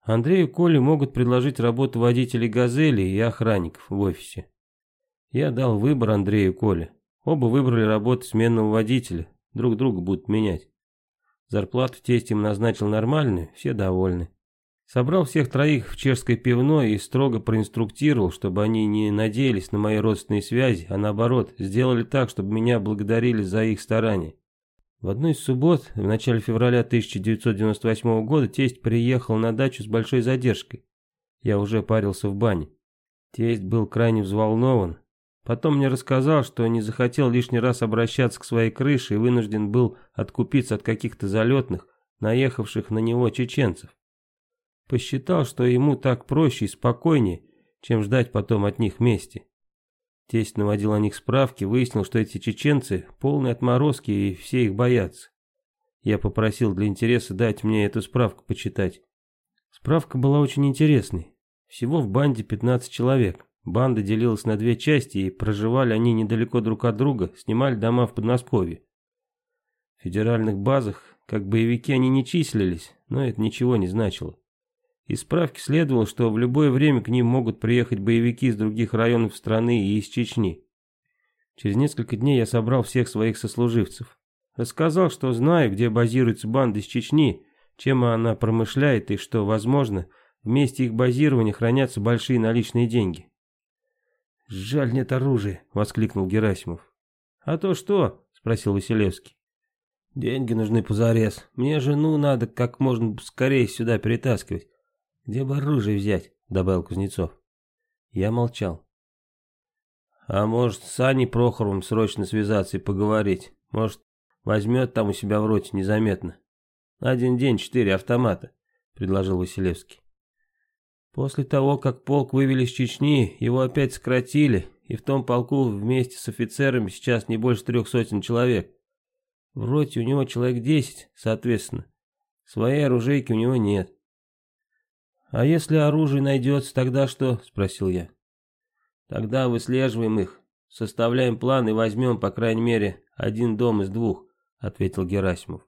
Андрею Коле могут предложить работу водителей «Газели» и охранников в офисе. Я дал выбор Андрею Коле. Оба выбрали работу сменного водителя, друг друга будут менять. Зарплату тесть им назначил нормальную, все довольны. Собрал всех троих в чешское пивно и строго проинструктировал, чтобы они не надеялись на мои родственные связи, а наоборот, сделали так, чтобы меня благодарили за их старания. В одну из суббот, в начале февраля 1998 года, тесть приехал на дачу с большой задержкой. Я уже парился в бане. Тесть был крайне взволнован. Потом мне рассказал, что не захотел лишний раз обращаться к своей крыше и вынужден был откупиться от каких-то залетных, наехавших на него чеченцев. Посчитал, что ему так проще и спокойнее, чем ждать потом от них мести. Тесть наводил о них справки, выяснил, что эти чеченцы полные отморозки и все их боятся. Я попросил для интереса дать мне эту справку почитать. Справка была очень интересной. Всего в банде 15 человек. Банда делилась на две части, и проживали они недалеко друг от друга, снимали дома в Подмосковье. В федеральных базах, как боевики, они не числились, но это ничего не значило. Из справки следовало, что в любое время к ним могут приехать боевики из других районов страны и из Чечни. Через несколько дней я собрал всех своих сослуживцев. Рассказал, что знаю, где базируется банда из Чечни, чем она промышляет и что, возможно, в месте их базирования хранятся большие наличные деньги. «Жаль, нет оружия», — воскликнул Герасимов. «А то что?» — спросил Василевский. «Деньги нужны позарез. Мне жену надо как можно скорее сюда перетаскивать. «Где бы оружие взять?» — добавил Кузнецов. Я молчал. «А может, с Аней Прохоровым срочно связаться и поговорить? Может, возьмет там у себя в роте незаметно? Один день четыре автомата», — предложил Василевский. После того, как полк вывели из Чечни, его опять сократили, и в том полку вместе с офицерами сейчас не больше трех сотен человек. В роте у него человек десять, соответственно. Своей оружейки у него нет. «А если оружие найдется, тогда что?» – спросил я. «Тогда выслеживаем их, составляем план и возьмем, по крайней мере, один дом из двух», – ответил Герасимов.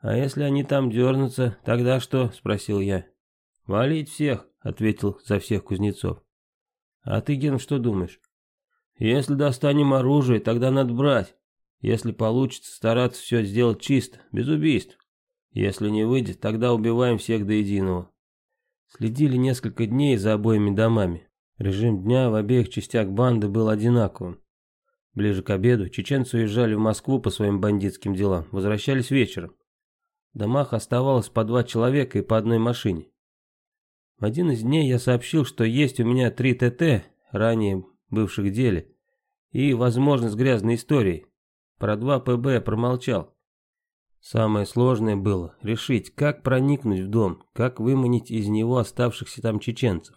«А если они там дернутся, тогда что?» – спросил я. «Валить всех», – ответил за всех Кузнецов. «А ты, Ген, что думаешь?» «Если достанем оружие, тогда надо брать. Если получится, стараться все сделать чисто, без убийств. Если не выйдет, тогда убиваем всех до единого». Следили несколько дней за обоими домами. Режим дня в обеих частях банды был одинаковым. Ближе к обеду чеченцы уезжали в Москву по своим бандитским делам, возвращались вечером. В домах оставалось по два человека и по одной машине. В один из дней я сообщил, что есть у меня три ТТ, ранее бывших деле, и, возможно, с грязной историей. Про два ПБ промолчал. Самое сложное было решить, как проникнуть в дом, как выманить из него оставшихся там чеченцев.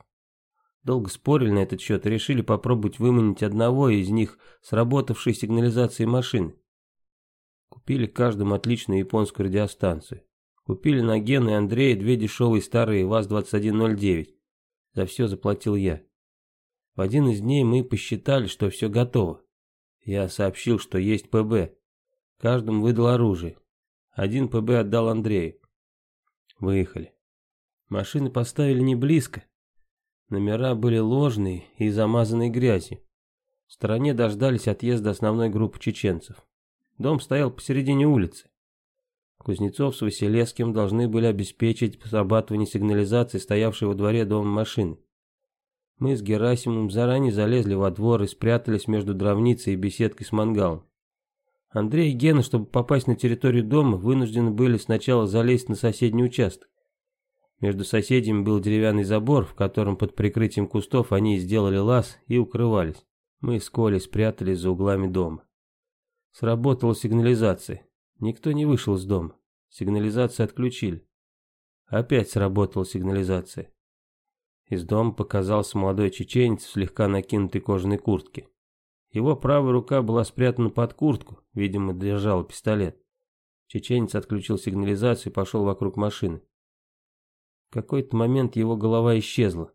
Долго спорили на этот счет и решили попробовать выманить одного из них сработавшей сигнализацией машины. Купили каждому отличную японскую радиостанцию. Купили на Гена и Андрея две дешевые старые ВАЗ-2109. За все заплатил я. В один из дней мы посчитали, что все готово. Я сообщил, что есть ПБ. Каждому выдал оружие. Один ПБ отдал Андрею. Выехали. Машины поставили не близко. Номера были ложные и замазанные грязью. В стороне дождались отъезда основной группы чеченцев. Дом стоял посередине улицы. Кузнецов с Василевским должны были обеспечить срабатывание сигнализации, стоявшей во дворе дома машины. Мы с Герасимом заранее залезли во двор и спрятались между дровницей и беседкой с мангалом. Андрей и Гена, чтобы попасть на территорию дома, вынуждены были сначала залезть на соседний участок. Между соседями был деревянный забор, в котором под прикрытием кустов они сделали лаз и укрывались. Мы с Колей спрятались за углами дома. Сработала сигнализация. Никто не вышел из дома. Сигнализацию отключили. Опять сработала сигнализация. Из дома показался молодой чеченец в слегка накинутой кожаной куртке. Его правая рука была спрятана под куртку, видимо, держал пистолет. Чеченец отключил сигнализацию и пошел вокруг машины. В какой-то момент его голова исчезла.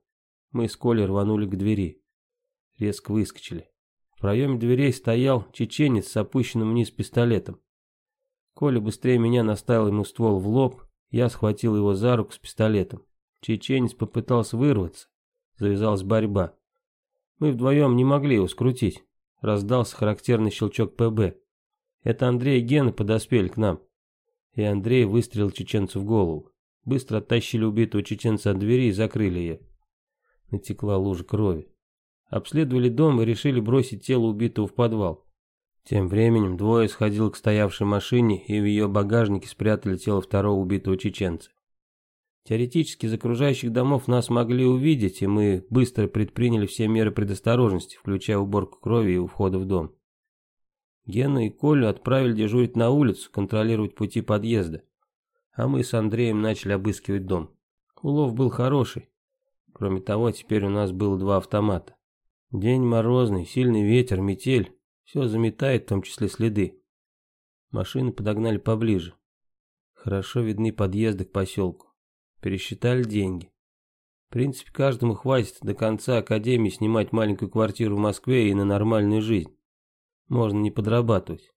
Мы с Колей рванули к двери. Резко выскочили. В проеме дверей стоял чеченец с опущенным вниз пистолетом. Коля быстрее меня наставил ему ствол в лоб, я схватил его за руку с пистолетом. Чеченец попытался вырваться. Завязалась борьба. Мы вдвоем не могли его скрутить раздался характерный щелчок ПБ. Это Андрей и Гена подоспели к нам. и Андрей выстрелил чеченцу в голову. Быстро оттащили убитого чеченца от двери и закрыли ее. Натекла лужа крови. Обследовали дом и решили бросить тело убитого в подвал. Тем временем двое сходил к стоявшей машине и в ее багажнике спрятали тело второго убитого чеченца. Теоретически из окружающих домов нас могли увидеть, и мы быстро предприняли все меры предосторожности, включая уборку крови и у входа в дом. Гену и Колю отправили дежурить на улицу, контролировать пути подъезда. А мы с Андреем начали обыскивать дом. Улов был хороший. Кроме того, теперь у нас было два автомата. День морозный, сильный ветер, метель. Все заметает, в том числе следы. Машины подогнали поближе. Хорошо видны подъезды к поселку. Пересчитали деньги. В принципе, каждому хватит до конца академии снимать маленькую квартиру в Москве и на нормальную жизнь. Можно не подрабатывать.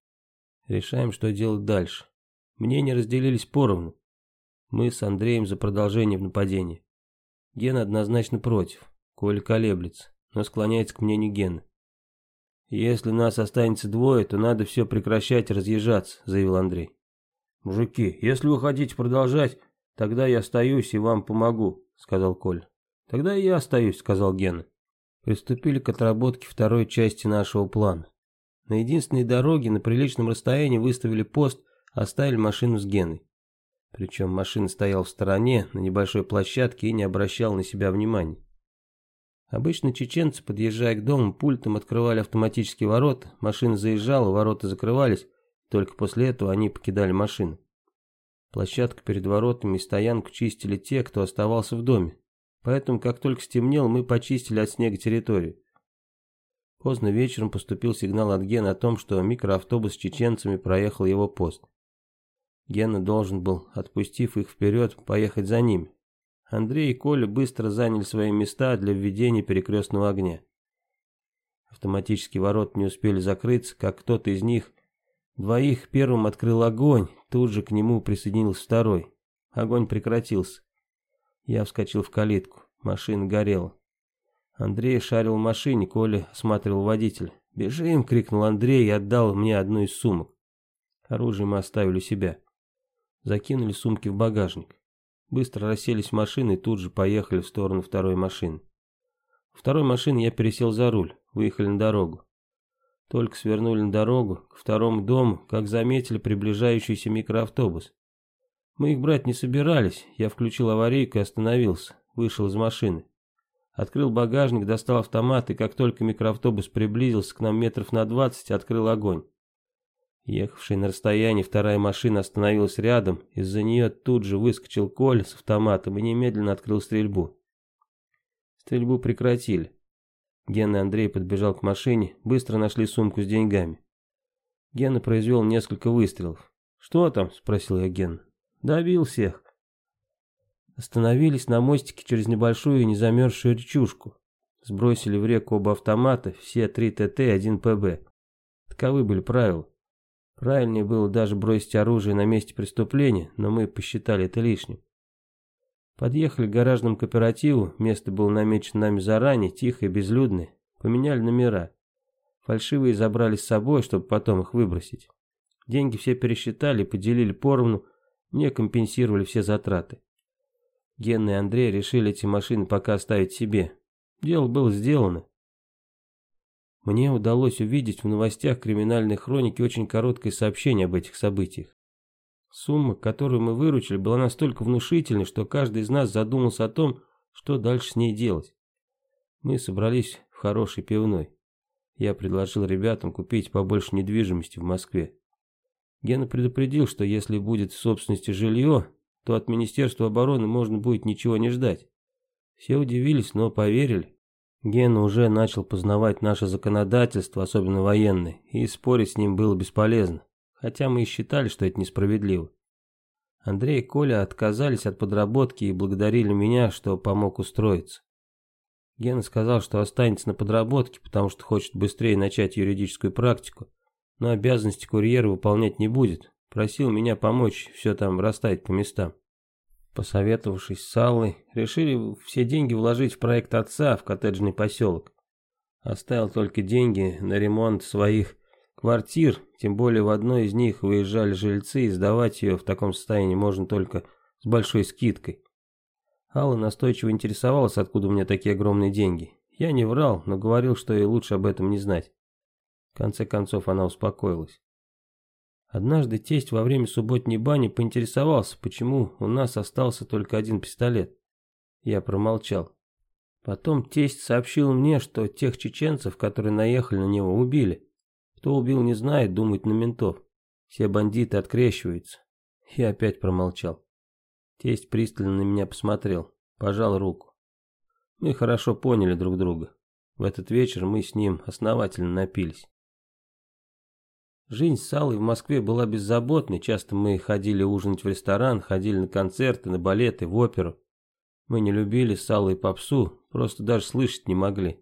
Решаем, что делать дальше. Мнения разделились поровну. Мы с Андреем за продолжение нападения. Гена однозначно против. Коля колеблется, но склоняется к мнению Гены. «Если нас останется двое, то надо все прекращать и разъезжаться», — заявил Андрей. «Мужики, если вы хотите продолжать, тогда я остаюсь и вам помогу», — сказал Коля. «Тогда и я остаюсь», — сказал Гена. Приступили к отработке второй части нашего плана. На единственной дороге на приличном расстоянии выставили пост, оставили машину с Геной. Причем машина стояла в стороне, на небольшой площадке и не обращал на себя внимания. Обычно чеченцы, подъезжая к дому, пультом открывали автоматические ворота, машина заезжала, ворота закрывались, только после этого они покидали машину. Площадку перед воротами и стоянку чистили те, кто оставался в доме. Поэтому, как только стемнело, мы почистили от снега территорию. Поздно вечером поступил сигнал от Гена о том, что микроавтобус с чеченцами проехал его пост. Гена должен был, отпустив их вперед, поехать за ними. Андрей и Коля быстро заняли свои места для введения перекрестного огня. Автоматические ворота не успели закрыться, как кто-то из них, двоих первым открыл огонь, тут же к нему присоединился второй. Огонь прекратился. Я вскочил в калитку, машина горела. Андрей шарил в машине, Коля осматривал водителя. «Бежим!» — крикнул Андрей и отдал мне одну из сумок. Оружие мы оставили себя. Закинули сумки в багажник. Быстро расселись в машины и тут же поехали в сторону второй машины. У второй машины я пересел за руль, выехали на дорогу. Только свернули на дорогу, к второму дому, как заметили приближающийся микроавтобус. Мы их брать не собирались, я включил аварийку и остановился, вышел из машины. Открыл багажник, достал автомат и как только микроавтобус приблизился к нам метров на двадцать, открыл огонь. Ехавшая на расстоянии вторая машина остановилась рядом, из-за нее тут же выскочил Коль с автоматом и немедленно открыл стрельбу. Стрельбу прекратили. Гена и Андрей подбежал к машине, быстро нашли сумку с деньгами. Гена произвел несколько выстрелов. «Что там?» – спросил я Гена. «Добил всех». Остановились на мостике через небольшую незамерзшую речушку. Сбросили в реку оба автомата, все три ТТ и один ПБ. Таковы были правила. Правильнее было даже бросить оружие на месте преступления, но мы посчитали это лишним. Подъехали к гаражному кооперативу, место было намечено нами заранее, тихо и безлюдное. Поменяли номера. Фальшивые забрали с собой, чтобы потом их выбросить. Деньги все пересчитали, поделили поровну, мне компенсировали все затраты. Генна и Андрей решили эти машины пока оставить себе. Дело было сделано. Мне удалось увидеть в новостях криминальной хроники очень короткое сообщение об этих событиях. Сумма, которую мы выручили, была настолько внушительной, что каждый из нас задумался о том, что дальше с ней делать. Мы собрались в хорошей пивной. Я предложил ребятам купить побольше недвижимости в Москве. Гена предупредил, что если будет в собственности жилье, то от Министерства обороны можно будет ничего не ждать. Все удивились, но поверили. Гена уже начал познавать наше законодательство, особенно военное, и спорить с ним было бесполезно, хотя мы и считали, что это несправедливо. Андрей и Коля отказались от подработки и благодарили меня, что помог устроиться. Гена сказал, что останется на подработке, потому что хочет быстрее начать юридическую практику, но обязанности курьера выполнять не будет. Просил меня помочь все там расставить по местам. Посоветовавшись с Аллой, решили все деньги вложить в проект отца в коттеджный поселок. Оставил только деньги на ремонт своих Квартир, тем более в одной из них выезжали жильцы, и сдавать ее в таком состоянии можно только с большой скидкой. Алла настойчиво интересовалась, откуда у меня такие огромные деньги. Я не врал, но говорил, что ей лучше об этом не знать. В конце концов она успокоилась. Однажды тесть во время субботней бани поинтересовался, почему у нас остался только один пистолет. Я промолчал. Потом тесть сообщил мне, что тех чеченцев, которые наехали на него, убили. Кто убил, не знает, думает на ментов. Все бандиты открещиваются. Я опять промолчал. Тесть пристально на меня посмотрел, пожал руку. Мы хорошо поняли друг друга. В этот вечер мы с ним основательно напились. Жизнь с Аллой в Москве была беззаботной, часто мы ходили ужинать в ресторан, ходили на концерты, на балеты, в оперу. Мы не любили с Аллой попсу, просто даже слышать не могли.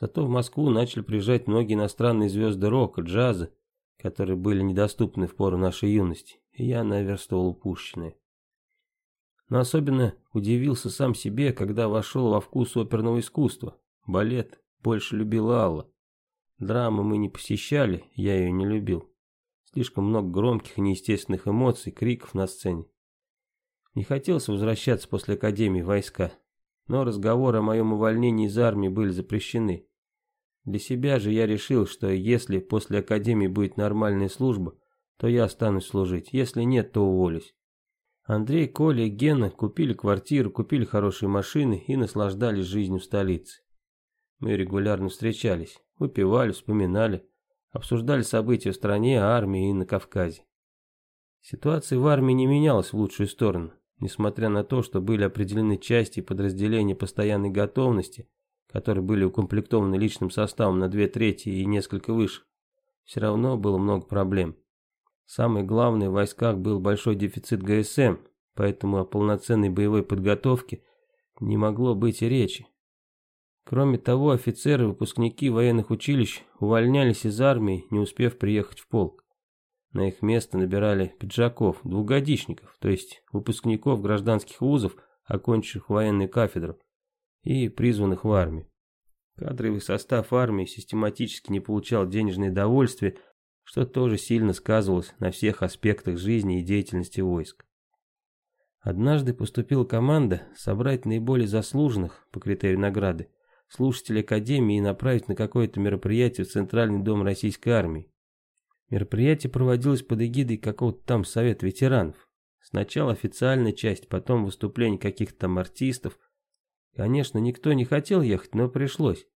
Зато в Москву начали приезжать многие иностранные звезды рока, джаза, которые были недоступны в пору нашей юности, и я наверстывал упущенное. Но особенно удивился сам себе, когда вошел во вкус оперного искусства. Балет больше любила Алла. Драмы мы не посещали, я ее не любил. Слишком много громких неестественных эмоций, криков на сцене. Не хотелось возвращаться после академии войска, но разговоры о моем увольнении из армии были запрещены. Для себя же я решил, что если после академии будет нормальная служба, то я останусь служить, если нет, то уволюсь. Андрей, Коля и Гена купили квартиру, купили хорошие машины и наслаждались жизнью в столице. Мы регулярно встречались, выпивали, вспоминали, обсуждали события в стране, армии и на Кавказе. Ситуация в армии не менялась в лучшую сторону, несмотря на то, что были определены части и подразделения постоянной готовности, которые были укомплектованы личным составом на две трети и несколько выше. Все равно было много проблем. Самое главное, в войсках был большой дефицит ГСМ, поэтому о полноценной боевой подготовке не могло быть и речи. Кроме того, офицеры, выпускники военных училищ увольнялись из армии, не успев приехать в полк. На их место набирали пиджаков, двухгодичников, то есть выпускников гражданских вузов, окончивших военную кафедру, и призванных в армию. Кадровый состав армии систематически не получал денежное довольствие что тоже сильно сказывалось на всех аспектах жизни и деятельности войск. Однажды поступила команда собрать наиболее заслуженных по критерию награды слушателей Академии и направить на какое-то мероприятие в Центральный дом Российской Армии. Мероприятие проводилось под эгидой какого-то там совета ветеранов. Сначала официальная часть, потом выступление каких-то там артистов. Конечно, никто не хотел ехать, но пришлось.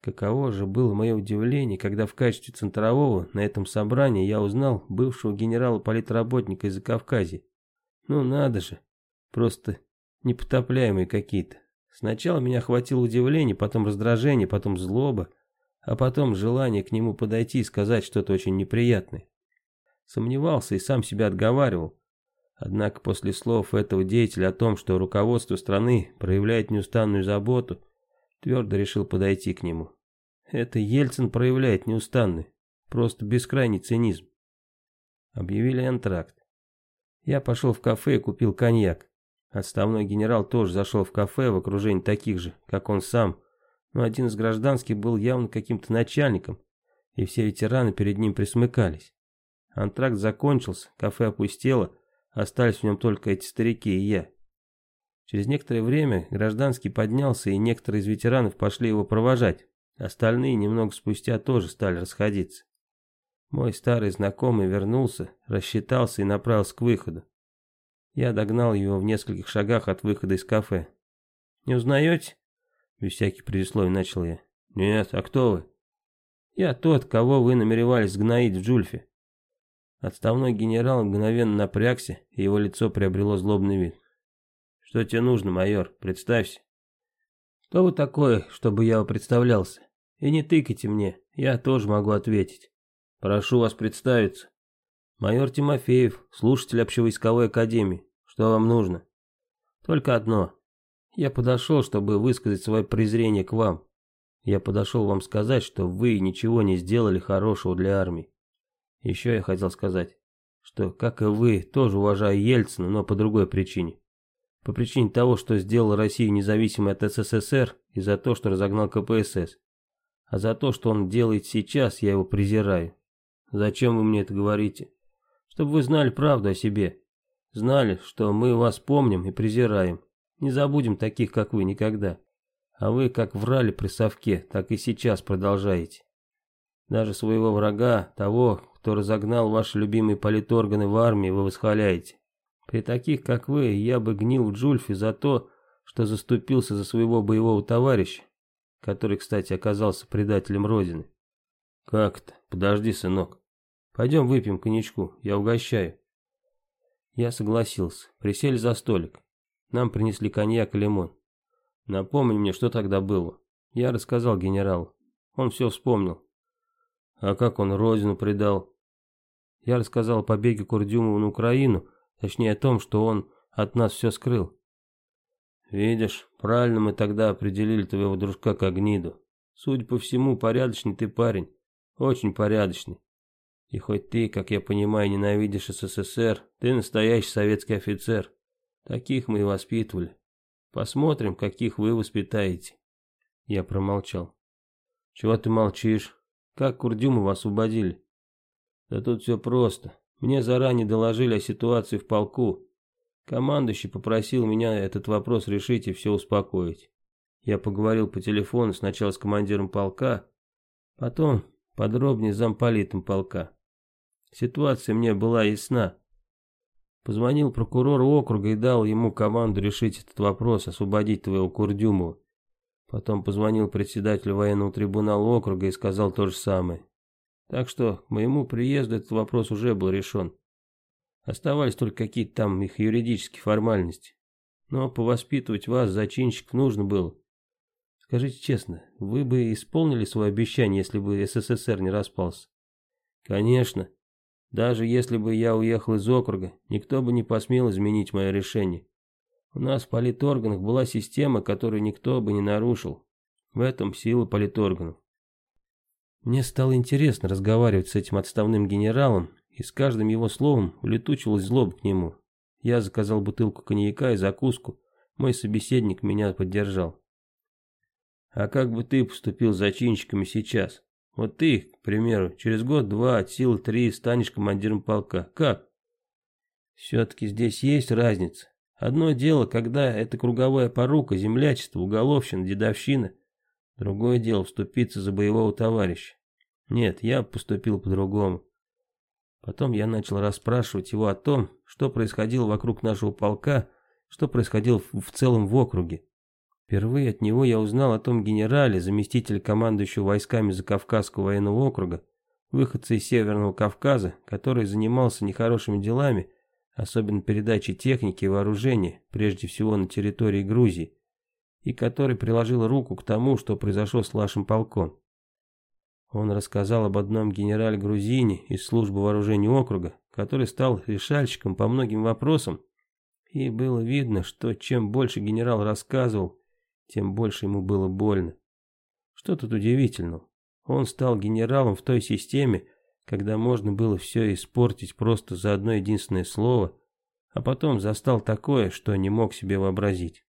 Каково же было мое удивление, когда в качестве центрового на этом собрании я узнал бывшего генерала-политработника из Закавказья. Ну надо же, просто непотопляемые какие-то. Сначала меня охватило удивление, потом раздражение, потом злоба, а потом желание к нему подойти и сказать что-то очень неприятное. Сомневался и сам себя отговаривал. Однако после слов этого деятеля о том, что руководство страны проявляет неустанную заботу, Твердо решил подойти к нему. Это Ельцин проявляет неустанный, просто бескрайний цинизм. Объявили антракт. Я пошел в кафе и купил коньяк. Отставной генерал тоже зашел в кафе в окружении таких же, как он сам, но один из гражданских был явно каким-то начальником, и все ветераны перед ним присмыкались. Антракт закончился, кафе опустело, остались в нем только эти старики и я. Через некоторое время гражданский поднялся, и некоторые из ветеранов пошли его провожать. Остальные немного спустя тоже стали расходиться. Мой старый знакомый вернулся, рассчитался и направился к выходу. Я догнал его в нескольких шагах от выхода из кафе. «Не узнаете?» Без всяких предисловий начал я. «Нет, а кто вы?» «Я тот, кого вы намеревались сгноить в Джульфе». Отставной генерал мгновенно напрягся, и его лицо приобрело злобный вид. Что тебе нужно, майор? Представься. Кто вы такой, чтобы я представлялся? И не тыкайте мне, я тоже могу ответить. Прошу вас представиться. Майор Тимофеев, слушатель общевойсковой академии. Что вам нужно? Только одно. Я подошел, чтобы высказать свое презрение к вам. Я подошел вам сказать, что вы ничего не сделали хорошего для армии. Еще я хотел сказать, что, как и вы, тоже уважаю Ельцина, но по другой причине. По причине того, что сделал Россию независимой от СССР и за то, что разогнал КПСС. А за то, что он делает сейчас, я его презираю. Зачем вы мне это говорите? Чтобы вы знали правду о себе. Знали, что мы вас помним и презираем. Не забудем таких, как вы, никогда. А вы как врали при совке, так и сейчас продолжаете. Даже своего врага, того, кто разогнал ваши любимые политорганы в армии, вы восхваляете. При таких, как вы, я бы гнил в Джульфе за то, что заступился за своего боевого товарища, который, кстати, оказался предателем Родины. Как это? Подожди, сынок. Пойдем выпьем коньячку, я угощаю. Я согласился. Присели за столик. Нам принесли коньяк и лимон. Напомни мне, что тогда было. Я рассказал генералу. Он все вспомнил. А как он родину предал? Я рассказал о побеге Курдюмова на Украину, точнее о том, что он от нас все скрыл. Видишь, правильно мы тогда определили твоего дружка как гниду. Судя по всему, порядочный ты парень. Очень порядочный. И хоть ты, как я понимаю, ненавидишь СССР, ты настоящий советский офицер. Таких мы и воспитывали. Посмотрим, каких вы воспитаете. Я промолчал. Чего ты молчишь? Как Курдюмова освободили? Да тут все просто. Мне заранее доложили о ситуации в полку. Командующий попросил меня этот вопрос решить и все успокоить. Я поговорил по телефону сначала с командиром полка, потом подробнее с замполитом полка. Ситуация мне была ясна. Позвонил прокурору округа и дал ему команду решить этот вопрос, освободить твоего Курдюмова. Потом позвонил председателю военного трибунала округа и сказал то же самое. Так что к моему приезду этот вопрос уже был решен. Оставались только какие-то там их юридические формальности. Но повоспитывать вас, зачинщиков, нужно было. Скажите честно, вы бы исполнили свое обещание, если бы СССР не распался? Конечно. Даже если бы я уехал из округа, никто бы не посмел изменить мое решение. У нас в политорганах была система, которую никто бы не нарушил. В этом сила политорганов. Мне стало интересно разговаривать с этим отставным генералом, и с каждым его словом улетучилась злоба к нему. Я заказал бутылку коньяка и закуску. Мой собеседник меня поддержал. А как бы ты поступил с зачинщиками сейчас? Вот ты, к примеру, через год-два от силы три станешь командиром полка. Как? Все-таки здесь есть разница. Одно дело, когда это круговая порука, землячество, уголовщина, дедовщина. Другое дело вступиться за боевого товарища. Нет, я поступил по-другому. Потом я начал расспрашивать его о том, что происходило вокруг нашего полка, что происходило в целом в округе. Впервые от него я узнал о том генерале, заместителе командующего войсками Закавказского военного округа, выходце из Северного Кавказа, который занимался нехорошими делами, особенно передачей техники и вооружения, прежде всего на территории Грузии, и который приложил руку к тому, что произошло с нашим полком. Он рассказал об одном генерале Грузине из службы вооружения округа, который стал решальщиком по многим вопросам, и было видно, что чем больше генерал рассказывал, тем больше ему было больно. Что тут удивительного? Он стал генералом в той системе, когда можно было все испортить просто за одно единственное слово, а потом застал такое, что не мог себе вообразить.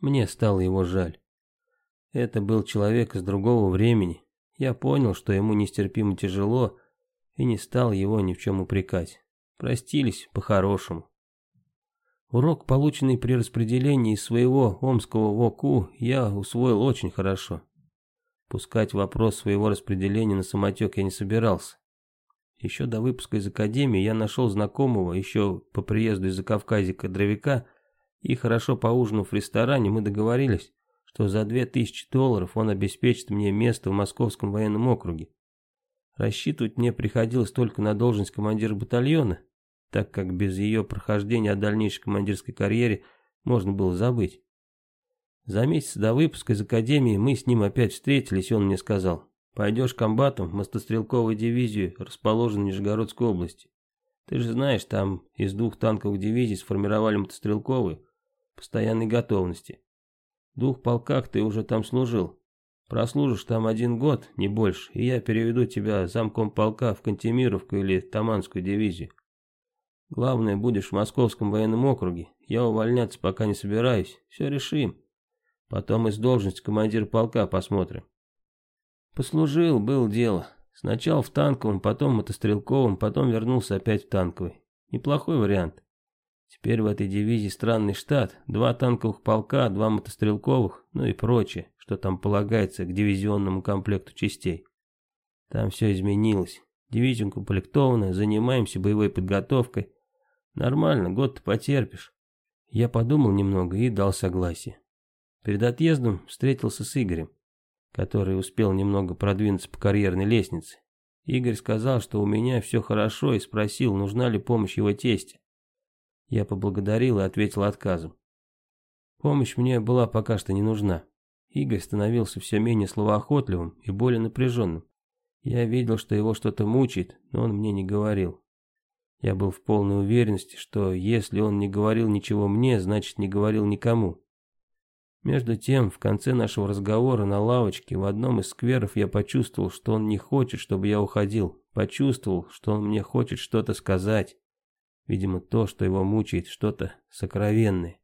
Мне стало его жаль. Это был человек из другого времени. Я понял, что ему нестерпимо тяжело, и не стал его ни в чем упрекать. Простились по-хорошему. Урок, полученный при распределении своего омского ВОКУ, я усвоил очень хорошо. Пускать вопрос своего распределения на самотек я не собирался. Еще до выпуска из академии я нашел знакомого, еще по приезду из Закавказика дровяка, и хорошо поужинав в ресторане, мы договорились, что за две тысячи долларов он обеспечит мне место в Московском военном округе. Рассчитывать мне приходилось только на должность командира батальона, так как без ее прохождения о дальнейшей командирской карьере можно было забыть. За месяц до выпуска из академии мы с ним опять встретились, и он мне сказал, «Пойдешь комбатом в мотострелковую дивизию, расположенную в Нижегородской области. Ты же знаешь, там из двух танковых дивизий сформировали мотострелковую, постоянной готовности. В двух полках ты уже там служил. Прослужишь там один год, не больше, и я переведу тебя замком полка в Кантемировку или Таманскую дивизию. Главное, будешь в Московском военном округе. Я увольняться пока не собираюсь. Все решим. Потом из должности командира полка посмотрим. Послужил, был дело. Сначала в танковом, потом в мотострелковом, потом вернулся опять в танковый. Неплохой вариант. Теперь в этой дивизии странный штат. Два танковых полка, два мотострелковых, ну и прочее, что там полагается к дивизионному комплекту частей. Там все изменилось. Дивизия укомплектована, занимаемся боевой подготовкой. Нормально, год ты потерпишь. Я подумал немного и дал согласие. Перед отъездом встретился с Игорем, который успел немного продвинуться по карьерной лестнице. Игорь сказал, что у меня все хорошо и спросил, нужна ли помощь его тесте. Я поблагодарил и ответил отказом. Помощь мне была пока что не нужна. Игорь становился все менее словоохотливым и более напряженным. Я видел, что его что-то мучает, но он мне не говорил. Я был в полной уверенности, что если он не говорил ничего мне, значит не говорил никому. Между тем, в конце нашего разговора на лавочке в одном из скверов я почувствовал, что он не хочет, чтобы я уходил. Почувствовал, что он мне хочет что-то сказать. Видимо, то, что его мучает, что-то сокровенное.